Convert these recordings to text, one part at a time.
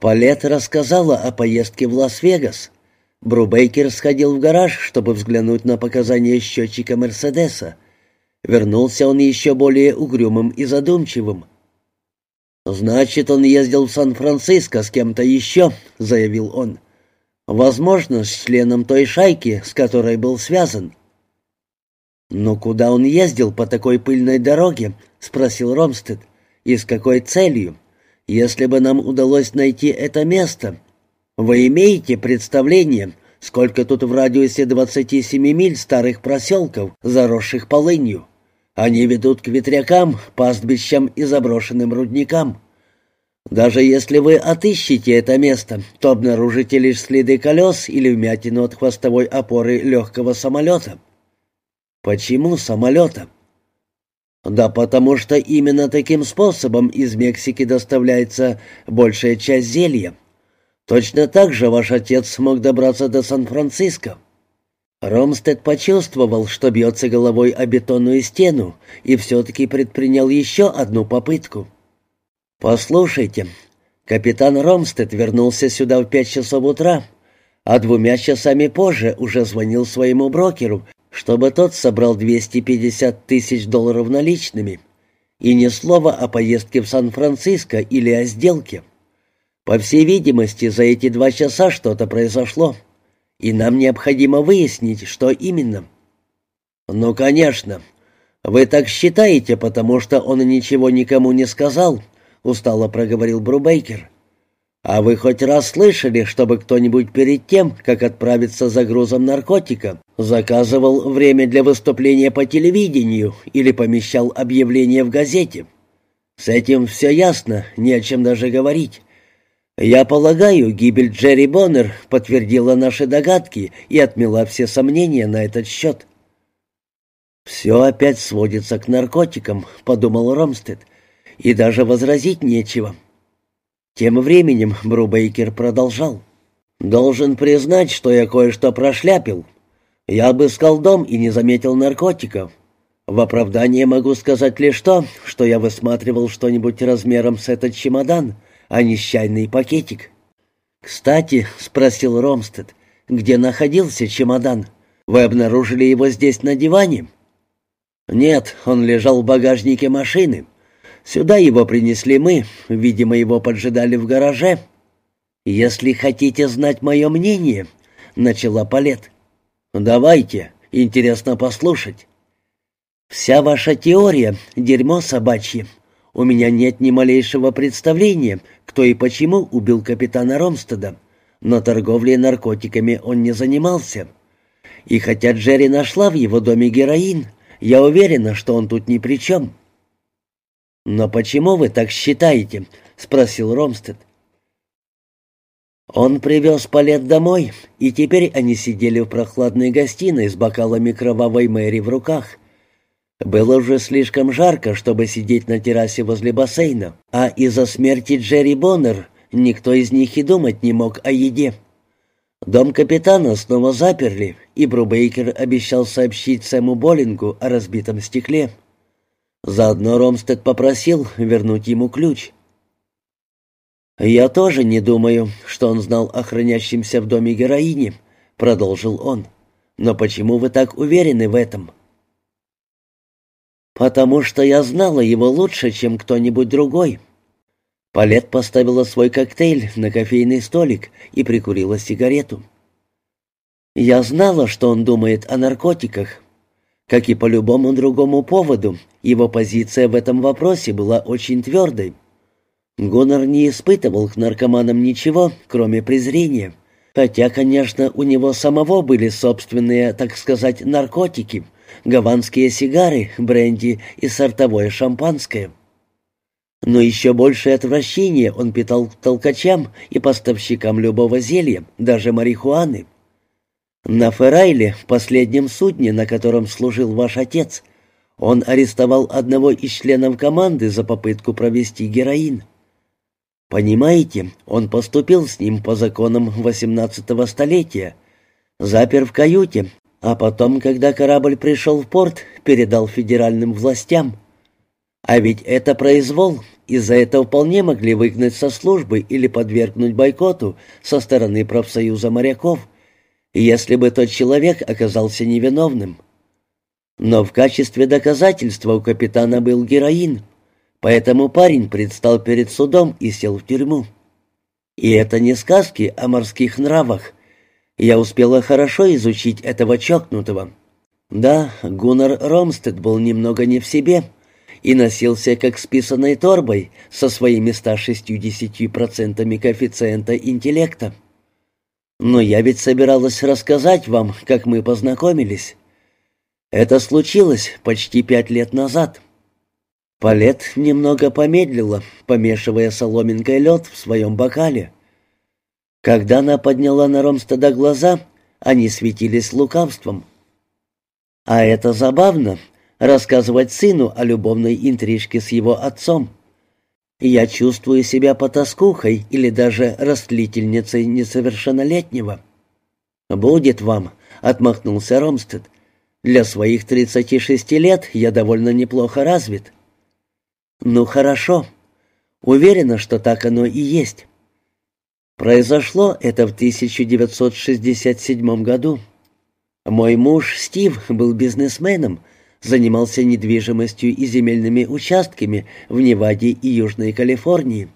Палет рассказала о поездке в Лас-Вегас. Брубейкер сходил в гараж, чтобы взглянуть на показания счетчика Мерседеса. Вернулся он еще более угрюмым и задумчивым. «Значит, он ездил в Сан-Франциско с кем-то еще», — заявил он. «Возможно, с членом той шайки, с которой был связан». «Но куда он ездил по такой пыльной дороге?» — спросил Ромстед. «И с какой целью? Если бы нам удалось найти это место, вы имеете представление, сколько тут в радиусе 27 миль старых проселков, заросших полынью? Они ведут к ветрякам, пастбищам и заброшенным рудникам. Даже если вы отыщете это место, то обнаружите лишь следы колес или вмятину от хвостовой опоры легкого самолета. Почему самолета? Да потому что именно таким способом из Мексики доставляется большая часть зелья. Точно так же ваш отец смог добраться до Сан-Франциско. Ромстед почувствовал, что бьется головой о бетонную стену, и все-таки предпринял еще одну попытку. «Послушайте, капитан Ромстед вернулся сюда в пять часов утра, а двумя часами позже уже звонил своему брокеру чтобы тот собрал 250 тысяч долларов наличными. И ни слова о поездке в Сан-Франциско или о сделке. По всей видимости, за эти два часа что-то произошло, и нам необходимо выяснить, что именно. «Ну, конечно. Вы так считаете, потому что он ничего никому не сказал», — устало проговорил Брубейкер. «А вы хоть раз слышали, чтобы кто-нибудь перед тем, как отправиться за грузом наркотика, заказывал время для выступления по телевидению или помещал объявление в газете? С этим все ясно, не о чем даже говорить. Я полагаю, гибель Джерри Боннер подтвердила наши догадки и отмела все сомнения на этот счет». «Все опять сводится к наркотикам», — подумал Ромстед, — «и даже возразить нечего». Тем временем Брубейкер продолжал. «Должен признать, что я кое-что прошляпил. Я обыскал дом и не заметил наркотиков. В оправдание могу сказать лишь то, что я высматривал что-нибудь размером с этот чемодан, а не чайный пакетик». «Кстати», — спросил Ромстед, — «где находился чемодан? Вы обнаружили его здесь на диване?» «Нет, он лежал в багажнике машины. Сюда его принесли мы, видимо, его поджидали в гараже. Если хотите знать мое мнение, начала Палет. Давайте, интересно послушать. Вся ваша теория — дерьмо собачье. У меня нет ни малейшего представления, кто и почему убил капитана Ромстеда, но торговлей наркотиками он не занимался. И хотя Джерри нашла в его доме героин, я уверена, что он тут ни при чем. «Но почему вы так считаете?» — спросил Ромстед. Он привез Палет домой, и теперь они сидели в прохладной гостиной с бокалами кровавой Мэри в руках. Было уже слишком жарко, чтобы сидеть на террасе возле бассейна, а из-за смерти Джерри Боннер никто из них и думать не мог о еде. Дом капитана снова заперли, и Брубейкер обещал сообщить Сэму Боллингу о разбитом стекле. Заодно Ромстед попросил вернуть ему ключ. «Я тоже не думаю, что он знал о хранящемся в доме героине», — продолжил он. «Но почему вы так уверены в этом?» «Потому что я знала его лучше, чем кто-нибудь другой». Палет поставила свой коктейль на кофейный столик и прикурила сигарету. «Я знала, что он думает о наркотиках, как и по любому другому поводу, его позиция в этом вопросе была очень твердой. Гонор не испытывал к наркоманам ничего, кроме презрения. Хотя, конечно, у него самого были собственные, так сказать, наркотики, гаванские сигары, бренди и сортовое шампанское. Но еще большее отвращение он питал к толкачам и поставщикам любого зелья, даже марихуаны. На Феррайле, последнем судне, на котором служил ваш отец, он арестовал одного из членов команды за попытку провести героин. Понимаете, он поступил с ним по законам XVIII столетия, запер в каюте, а потом, когда корабль пришел в порт, передал федеральным властям. А ведь это произвол, из-за этого вполне могли выгнать со службы или подвергнуть бойкоту со стороны профсоюза моряков, если бы тот человек оказался невиновным. Но в качестве доказательства у капитана был героин, поэтому парень предстал перед судом и сел в тюрьму. И это не сказки о морских нравах. Я успела хорошо изучить этого чокнутого. Да, Гуннар Ромстед был немного не в себе и носился как с торбой со своими 160% коэффициента интеллекта. Но я ведь собиралась рассказать вам, как мы познакомились. Это случилось почти пять лет назад. Палет немного помедлила, помешивая соломинкой лед в своем бокале. Когда она подняла на Ромстеда глаза, они светились лукавством. А это забавно — рассказывать сыну о любовной интрижке с его отцом. Я чувствую себя потаскухой или даже растлительницей несовершеннолетнего. «Будет вам», — отмахнулся Ромстед. Для своих 36 лет я довольно неплохо развит. Ну хорошо. Уверена, что так оно и есть. Произошло это в 1967 году. Мой муж Стив был бизнесменом, занимался недвижимостью и земельными участками в Неваде и Южной Калифорнии.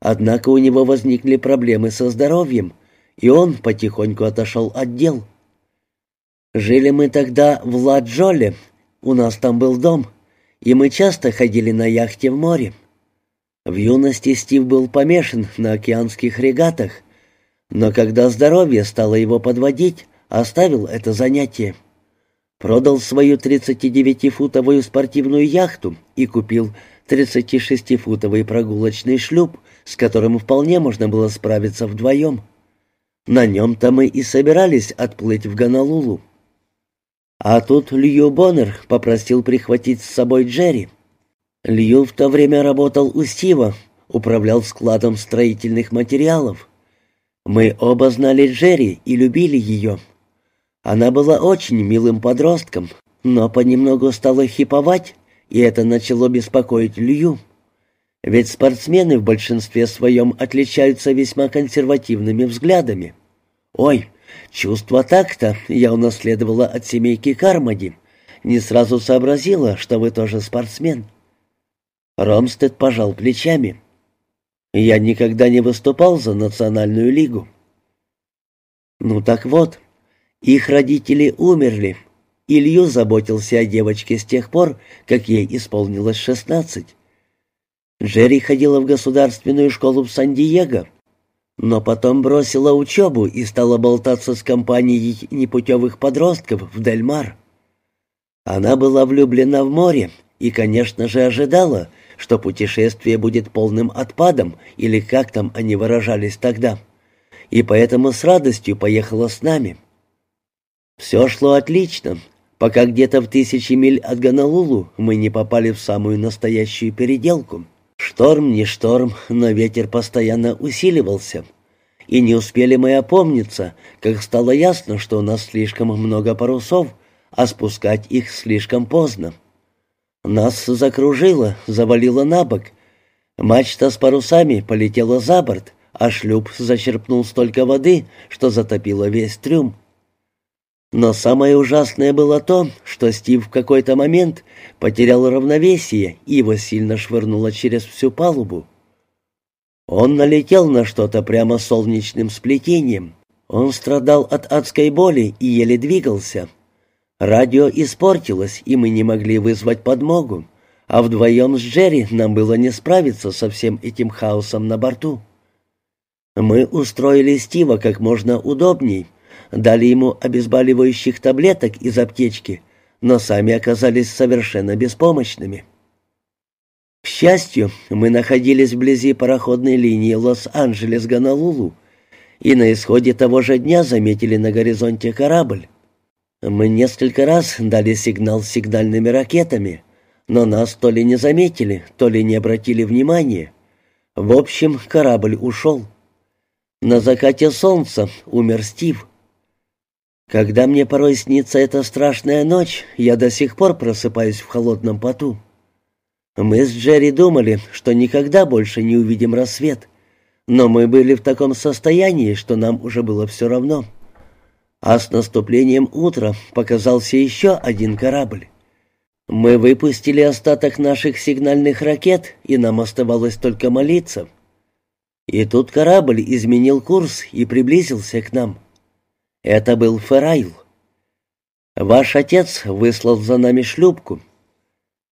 Однако у него возникли проблемы со здоровьем, и он потихоньку отошел от дел. Жили мы тогда в Ладжоле, у нас там был дом, и мы часто ходили на яхте в море. В юности Стив был помешан на океанских регатах, но когда здоровье стало его подводить, оставил это занятие. Продал свою 39-футовую спортивную яхту и купил 36-футовый прогулочный шлюп, с которым вполне можно было справиться вдвоем. На нем-то мы и собирались отплыть в Гонолулу. А тут Лью Боннер попросил прихватить с собой Джерри. Лью в то время работал у Стива, управлял складом строительных материалов. Мы оба знали Джерри и любили ее. Она была очень милым подростком, но понемногу стала хиповать, и это начало беспокоить Лью. Ведь спортсмены в большинстве своем отличаются весьма консервативными взглядами. «Ой, Чувство такта я унаследовала от семейки Кармоди. Не сразу сообразила, что вы тоже спортсмен. Ромстед пожал плечами. Я никогда не выступал за национальную лигу. Ну так вот, их родители умерли. Илью заботился о девочке с тех пор, как ей исполнилось шестнадцать. Джерри ходила в государственную школу в Сан-Диего, но потом бросила учебу и стала болтаться с компанией непутевых подростков в Дельмар. Она была влюблена в море и, конечно же, ожидала, что путешествие будет полным отпадом, или как там они выражались тогда, и поэтому с радостью поехала с нами. Все шло отлично, пока где-то в тысячи миль от Гонолулу мы не попали в самую настоящую переделку — Шторм не шторм, но ветер постоянно усиливался. И не успели мы опомниться, как стало ясно, что у нас слишком много парусов, а спускать их слишком поздно. Нас закружило, завалило на бок. Мачта с парусами полетела за борт, а шлюп зачерпнул столько воды, что затопило весь трюм. Но самое ужасное было то, что Стив в какой-то момент потерял равновесие и его сильно швырнуло через всю палубу. Он налетел на что-то прямо солнечным сплетением. Он страдал от адской боли и еле двигался. Радио испортилось, и мы не могли вызвать подмогу, а вдвоем с Джерри нам было не справиться со всем этим хаосом на борту. Мы устроили Стива как можно удобней, дали ему обезболивающих таблеток из аптечки, но сами оказались совершенно беспомощными. К счастью, мы находились вблизи пароходной линии Лос-Анджелес-Гонолулу, и на исходе того же дня заметили на горизонте корабль. Мы несколько раз дали сигнал сигнальными ракетами, но нас то ли не заметили, то ли не обратили внимания. В общем, корабль ушел. На закате солнца умер Стив. Когда мне порой снится эта страшная ночь, я до сих пор просыпаюсь в холодном поту. Мы с Джерри думали, что никогда больше не увидим рассвет, но мы были в таком состоянии, что нам уже было все равно. А с наступлением утра показался еще один корабль. Мы выпустили остаток наших сигнальных ракет, и нам оставалось только молиться. И тут корабль изменил курс и приблизился к нам. Это был Ферайл. Ваш отец выслал за нами шлюпку —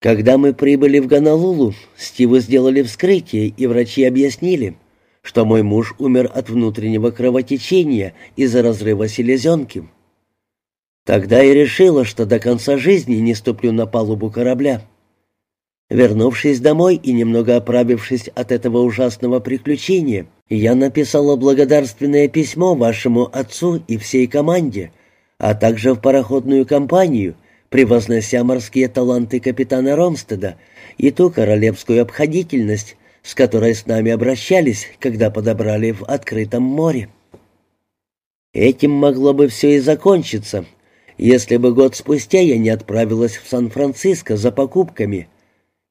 когда мы прибыли в Гонолулу, Стиву сделали вскрытие, и врачи объяснили, что мой муж умер от внутреннего кровотечения из-за разрыва селезенки. Тогда я решила, что до конца жизни не ступлю на палубу корабля. Вернувшись домой и немного оправившись от этого ужасного приключения, я написала благодарственное письмо вашему отцу и всей команде, а также в пароходную компанию — превознося морские таланты капитана Ромстеда и ту королевскую обходительность, с которой с нами обращались, когда подобрали в открытом море. Этим могло бы все и закончиться, если бы год спустя я не отправилась в Сан-Франциско за покупками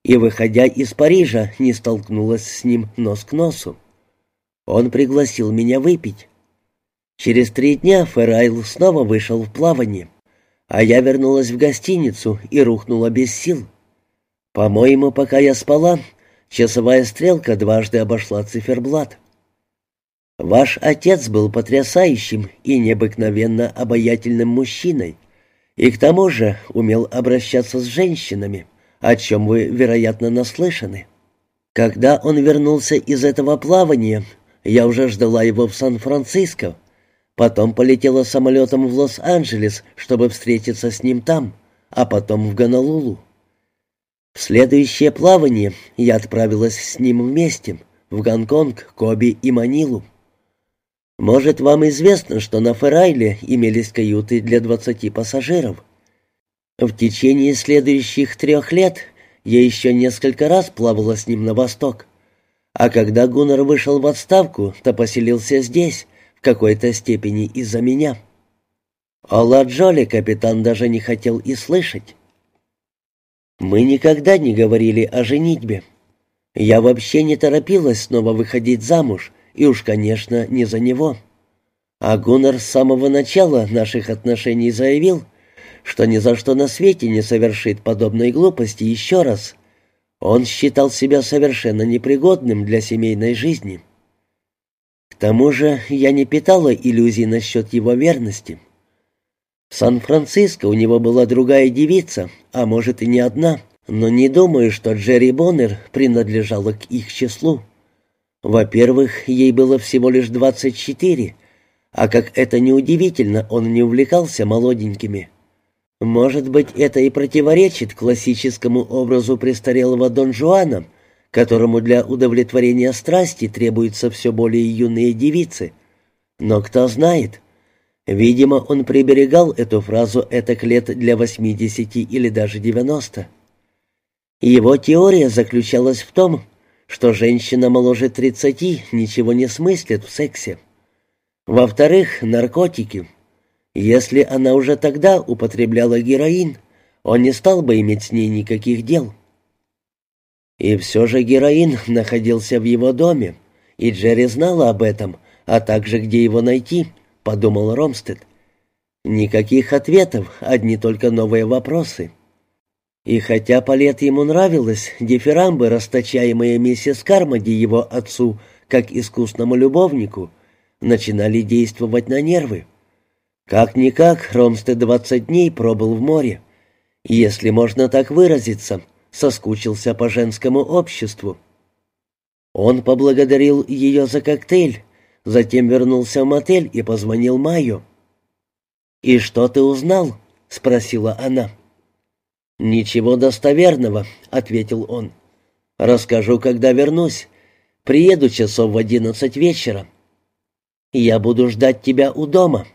и, выходя из Парижа, не столкнулась с ним нос к носу. Он пригласил меня выпить. Через три дня Феррайл снова вышел в плавание а я вернулась в гостиницу и рухнула без сил. По-моему, пока я спала, часовая стрелка дважды обошла циферблат. Ваш отец был потрясающим и необыкновенно обаятельным мужчиной, и к тому же умел обращаться с женщинами, о чем вы, вероятно, наслышаны. Когда он вернулся из этого плавания, я уже ждала его в Сан-Франциско, Потом полетела самолетом в Лос-Анджелес, чтобы встретиться с ним там, а потом в Гонолулу. В следующее плавание я отправилась с ним вместе в Гонконг, Коби и Манилу. Может, вам известно, что на Феррайле имелись каюты для двадцати пассажиров. В течение следующих трех лет я еще несколько раз плавала с ним на восток. А когда Гуннер вышел в отставку, то поселился здесь, в какой-то степени из-за меня. О Ладжоле капитан даже не хотел и слышать. Мы никогда не говорили о женитьбе. Я вообще не торопилась снова выходить замуж, и уж, конечно, не за него. А Гуннар с самого начала наших отношений заявил, что ни за что на свете не совершит подобной глупости еще раз. Он считал себя совершенно непригодным для семейной жизни. К тому же я не питала иллюзий насчет его верности. В Сан-Франциско у него была другая девица, а может и не одна, но не думаю, что Джерри Боннер принадлежала к их числу. Во-первых, ей было всего лишь двадцать четыре, а как это неудивительно, он не увлекался молоденькими. Может быть, это и противоречит классическому образу престарелого Дон Жуана — которому для удовлетворения страсти требуются все более юные девицы. Но кто знает, видимо, он приберегал эту фразу этак лет для восьмидесяти или даже девяносто. Его теория заключалась в том, что женщина моложе тридцати ничего не смыслит в сексе. Во-вторых, наркотики. Если она уже тогда употребляла героин, он не стал бы иметь с ней никаких дел. И все же героин находился в его доме, и Джерри знала об этом, а также где его найти, подумал Ромстед. Никаких ответов, одни только новые вопросы. И хотя Палет ему нравилось, дифирамбы, расточаемые миссис Кармоди его отцу, как искусному любовнику, начинали действовать на нервы. Как-никак, Ромстед двадцать дней пробыл в море. Если можно так выразиться — соскучился по женскому обществу. Он поблагодарил ее за коктейль, затем вернулся в мотель и позвонил Майю. «И что ты узнал?» — спросила она. «Ничего достоверного», — ответил он. «Расскажу, когда вернусь. Приеду часов в одиннадцать вечера. Я буду ждать тебя у дома».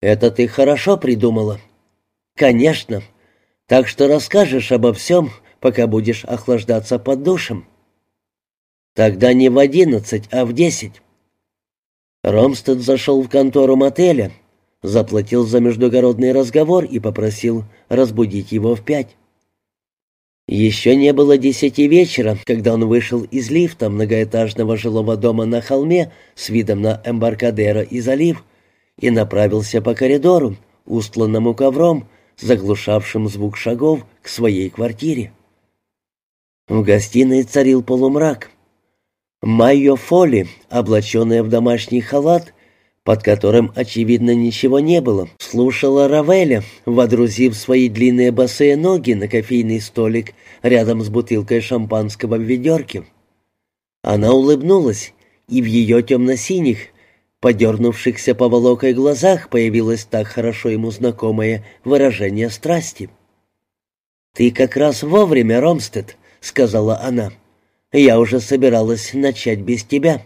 «Это ты хорошо придумала?» «Конечно», так что расскажешь обо всем, пока будешь охлаждаться под душем. Тогда не в одиннадцать, а в десять. Ромстед зашел в контору мотеля, заплатил за междугородный разговор и попросил разбудить его в пять. Еще не было десяти вечера, когда он вышел из лифта многоэтажного жилого дома на холме с видом на Эмбаркадеро и залив и направился по коридору, устланному ковром, заглушавшим звук шагов к своей квартире. В гостиной царил полумрак. Майо Фоли, облаченная в домашний халат, под которым, очевидно, ничего не было, слушала Равеля, водрузив свои длинные босые ноги на кофейный столик рядом с бутылкой шампанского в ведерке. Она улыбнулась, и в ее темно-синих, подернувшихся поволокой глазах появилось так хорошо ему знакомое выражение страсти. «Ты как раз вовремя, Ромстед», — сказала она. «Я уже собиралась начать без тебя».